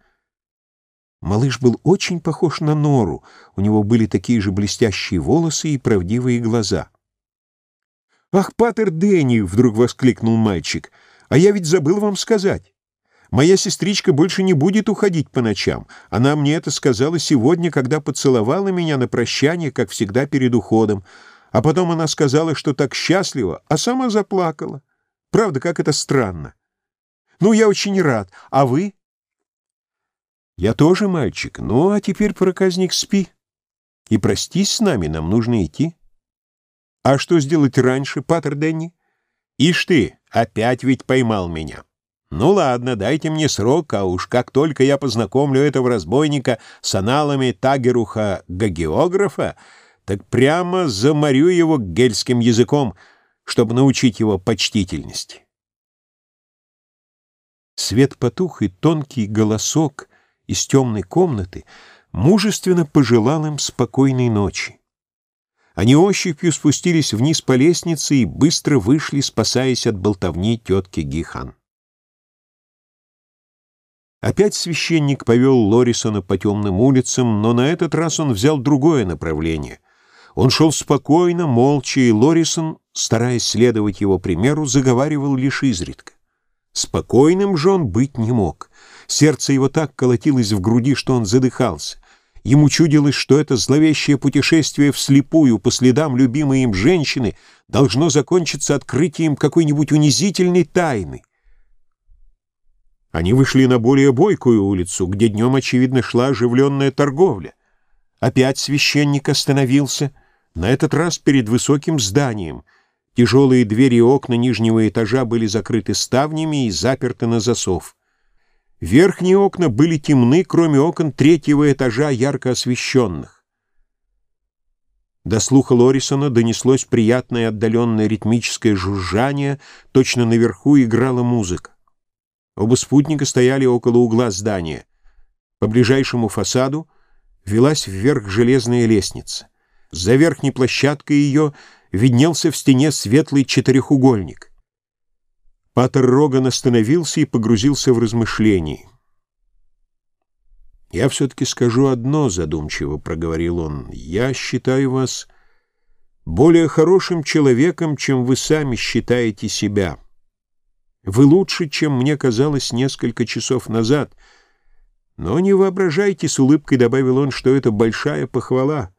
Малыш был очень похож на Нору, у него были такие же блестящие волосы и правдивые глаза. «Ах, Патер Дэнни!» — вдруг воскликнул мальчик. «А я ведь забыл вам сказать. Моя сестричка больше не будет уходить по ночам. Она мне это сказала сегодня, когда поцеловала меня на прощание, как всегда перед уходом. А потом она сказала, что так счастлива, а сама заплакала. Правда, как это странно. Ну, я очень рад. А вы?» «Я тоже мальчик. Ну, а теперь, проказник, спи. И простись с нами, нам нужно идти». «А что сделать раньше, Паттер Денни?» «Ишь ты, опять ведь поймал меня». «Ну ладно, дайте мне срок, а уж как только я познакомлю этого разбойника с аналами Тагеруха-гагеографа, так прямо заморю его гельским языком, чтобы научить его почтительности». Свет потух, и тонкий голосок из темной комнаты мужественно пожелал им спокойной ночи. Они ощупью спустились вниз по лестнице и быстро вышли, спасаясь от болтовни тетки Гихан. Опять священник повел Лорисона по темным улицам, но на этот раз он взял другое направление. Он шел спокойно, молча, и Лорисон, стараясь следовать его примеру, заговаривал лишь изредка. Спокойным же он быть не мог. Сердце его так колотилось в груди, что он задыхался. Ему чудилось, что это зловещее путешествие вслепую по следам любимой им женщины должно закончиться открытием какой-нибудь унизительной тайны. Они вышли на более бойкую улицу, где днем, очевидно, шла оживленная торговля. Опять священник остановился, на этот раз перед высоким зданием. Тяжелые двери и окна нижнего этажа были закрыты ставнями и заперты на засов. Верхние окна были темны, кроме окон третьего этажа, ярко освещенных. До слуха Лорисона донеслось приятное отдаленное ритмическое жужжание, точно наверху играла музыка. Оба спутника стояли около угла здания. По ближайшему фасаду велась вверх железная лестница. За верхней площадкой ее виднелся в стене светлый четырехугольник. Патер Роган остановился и погрузился в размышления. «Я все-таки скажу одно», — задумчиво проговорил он. «Я считаю вас более хорошим человеком, чем вы сами считаете себя». Вы лучше, чем мне казалось несколько часов назад. Но не воображайте, — с улыбкой добавил он, — что это большая похвала.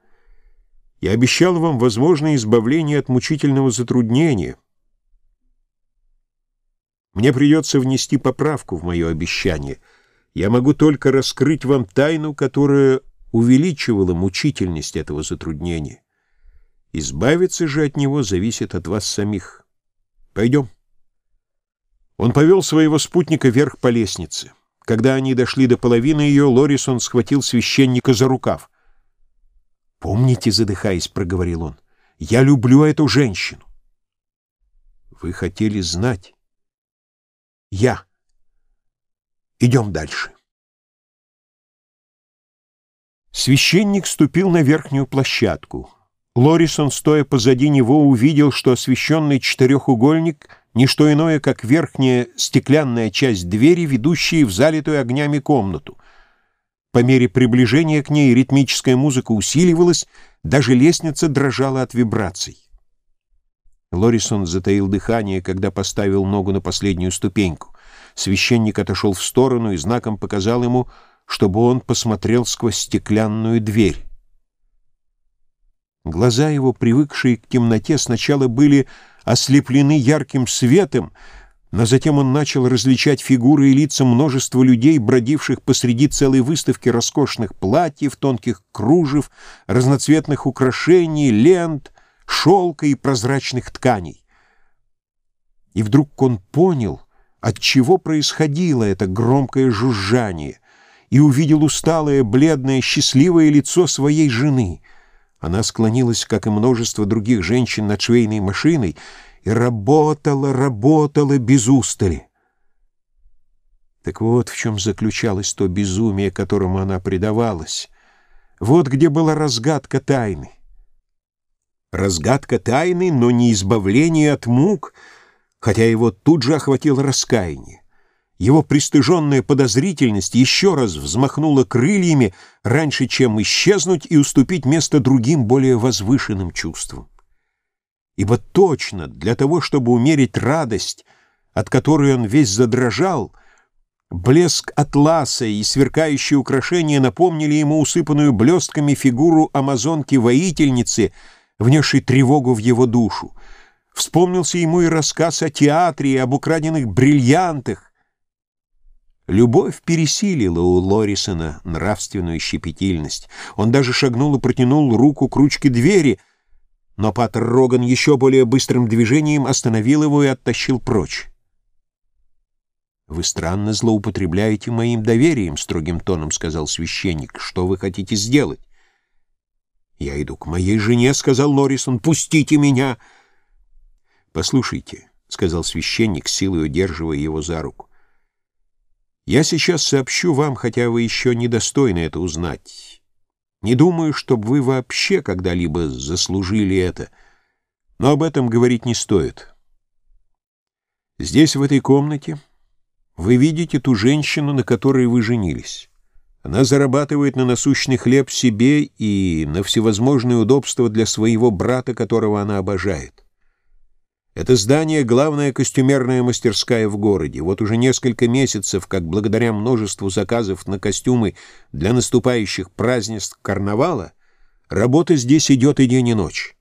Я обещал вам возможное избавление от мучительного затруднения. Мне придется внести поправку в мое обещание. Я могу только раскрыть вам тайну, которая увеличивала мучительность этого затруднения. Избавиться же от него зависит от вас самих. Пойдем. Он повел своего спутника вверх по лестнице. Когда они дошли до половины ее, Лорисон схватил священника за рукав. «Помните, задыхаясь, — проговорил он, — я люблю эту женщину». «Вы хотели знать?» «Я. Идем дальше». Священник ступил на верхнюю площадку. Лорисон, стоя позади него, увидел, что освещенный четырехугольник — не что иное, как верхняя стеклянная часть двери, ведущая в залитую огнями комнату. По мере приближения к ней ритмическая музыка усиливалась, даже лестница дрожала от вибраций. Лорисон затаил дыхание, когда поставил ногу на последнюю ступеньку. Священник отошел в сторону и знаком показал ему, чтобы он посмотрел сквозь стеклянную дверь. Глаза его, привыкшие к темноте, сначала были ослеплены ярким светом, но затем он начал различать фигуры и лица множества людей, бродивших посреди целой выставки роскошных платьев, тонких кружев, разноцветных украшений, лент, шелка и прозрачных тканей. И вдруг он понял, от чего происходило это громкое жужжание, и увидел усталое, бледное, счастливое лицо своей жены — Она склонилась, как и множество других женщин, над швейной машиной и работала, работала без устали. Так вот в чем заключалось то безумие, которому она предавалась. Вот где была разгадка тайны. Разгадка тайны, но не избавление от мук, хотя его тут же охватило раскаяние. Его пристыженная подозрительность еще раз взмахнула крыльями, раньше чем исчезнуть и уступить место другим, более возвышенным чувствам. Ибо точно для того, чтобы умерить радость, от которой он весь задрожал, блеск атласа и сверкающие украшения напомнили ему усыпанную блестками фигуру амазонки-воительницы, внесшей тревогу в его душу. Вспомнился ему и рассказ о театре и об украденных бриллиантах. Любовь пересилила у Лорисона нравственную щепетильность. Он даже шагнул и протянул руку к ручке двери, но Паттер Роган еще более быстрым движением остановил его и оттащил прочь. «Вы странно злоупотребляете моим доверием», — строгим тоном сказал священник. «Что вы хотите сделать?» «Я иду к моей жене», — сказал Лорисон. «Пустите меня!» «Послушайте», — сказал священник, силой удерживая его за руку. «Я сейчас сообщу вам, хотя вы еще недостойны это узнать. Не думаю, чтобы вы вообще когда-либо заслужили это, но об этом говорить не стоит. Здесь, в этой комнате, вы видите ту женщину, на которой вы женились». Она зарабатывает на насущный хлеб себе и на всевозможные удобства для своего брата, которого она обожает. Это здание — главная костюмерная мастерская в городе. Вот уже несколько месяцев, как благодаря множеству заказов на костюмы для наступающих празднеств карнавала, работа здесь идет и день, и ночь.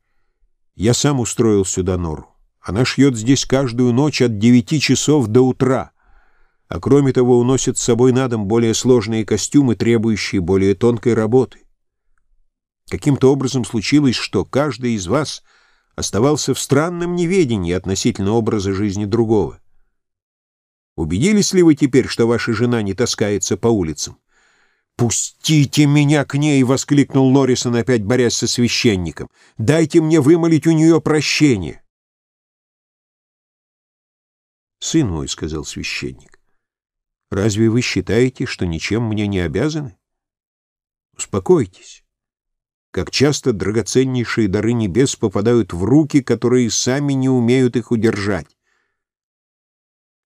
Я сам устроил сюда нору. Она шьет здесь каждую ночь от девяти часов до утра — а кроме того уносит с собой на дом более сложные костюмы, требующие более тонкой работы. Каким-то образом случилось, что каждый из вас оставался в странном неведении относительно образа жизни другого. Убедились ли вы теперь, что ваша жена не таскается по улицам? «Пустите меня к ней!» — воскликнул Лорисон, опять борясь со священником. «Дайте мне вымолить у нее прощение!» «Сын мой», — сказал священник, Разве вы считаете, что ничем мне не обязаны? Успокойтесь. Как часто драгоценнейшие дары небес попадают в руки, которые сами не умеют их удержать.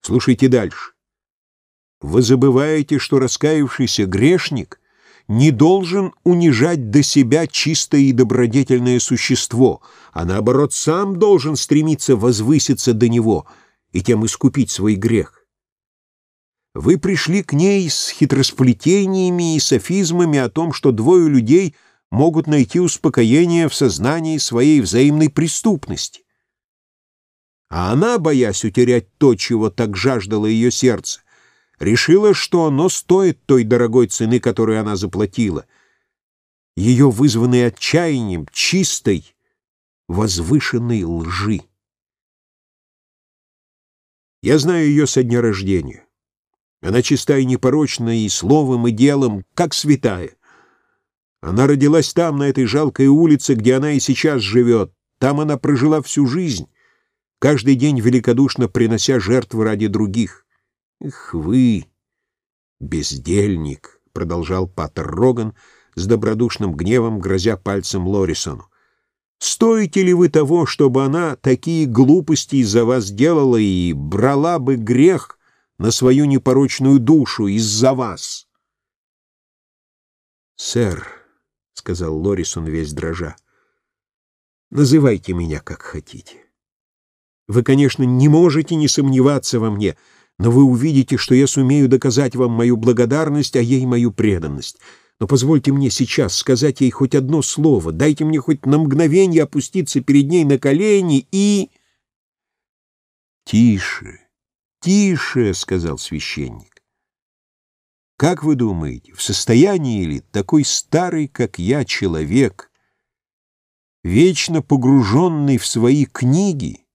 Слушайте дальше. Вы забываете, что раскаявшийся грешник не должен унижать до себя чистое и добродетельное существо, а наоборот сам должен стремиться возвыситься до него и тем искупить свой грех. Вы пришли к ней с хитросплетениями и софизмами о том, что двое людей могут найти успокоение в сознании своей взаимной преступности. А она, боясь утерять то, чего так жаждало ее сердце, решила, что оно стоит той дорогой цены, которую она заплатила. Ее вызванной отчаянием, чистой, возвышенной лжи. Я знаю ее со дня рождения. Она чиста и непорочна и словом, и делом, как святая. Она родилась там, на этой жалкой улице, где она и сейчас живет. Там она прожила всю жизнь, каждый день великодушно принося жертвы ради других. «Эх вы, бездельник!» — продолжал Паттер Роган с добродушным гневом, грозя пальцем Лорисону. «Стоите ли вы того, чтобы она такие глупости из-за вас делала и брала бы грех?» на свою непорочную душу из-за вас. «Сэр», — сказал Лорисон весь дрожа, — «называйте меня как хотите. Вы, конечно, не можете не сомневаться во мне, но вы увидите, что я сумею доказать вам мою благодарность, а ей мою преданность. Но позвольте мне сейчас сказать ей хоть одно слово, дайте мне хоть на мгновение опуститься перед ней на колени и...» «Тише!» «Тише!» — сказал священник. «Как вы думаете, в состоянии ли такой старый, как я, человек, вечно погруженный в свои книги,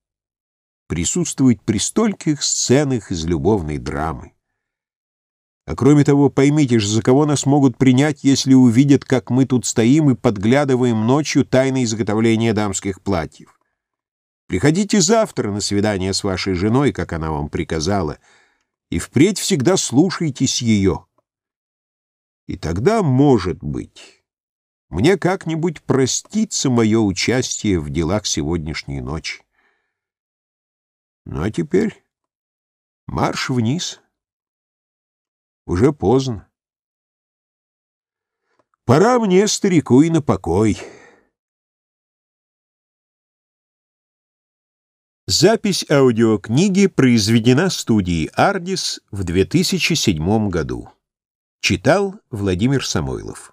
присутствовать при стольких сценах из любовной драмы? А кроме того, поймите же, за кого нас могут принять, если увидят, как мы тут стоим и подглядываем ночью тайное изготовление дамских платьев. Приходите завтра на свидание с вашей женой, как она вам приказала, и впредь всегда слушайтесь ее. И тогда, может быть, мне как-нибудь простится мое участие в делах сегодняшней ночи. Ну а теперь марш вниз. Уже поздно. Пора мне, старику, и на покой. Запись аудиокниги произведена студией «Ардис» в 2007 году. Читал Владимир Самойлов.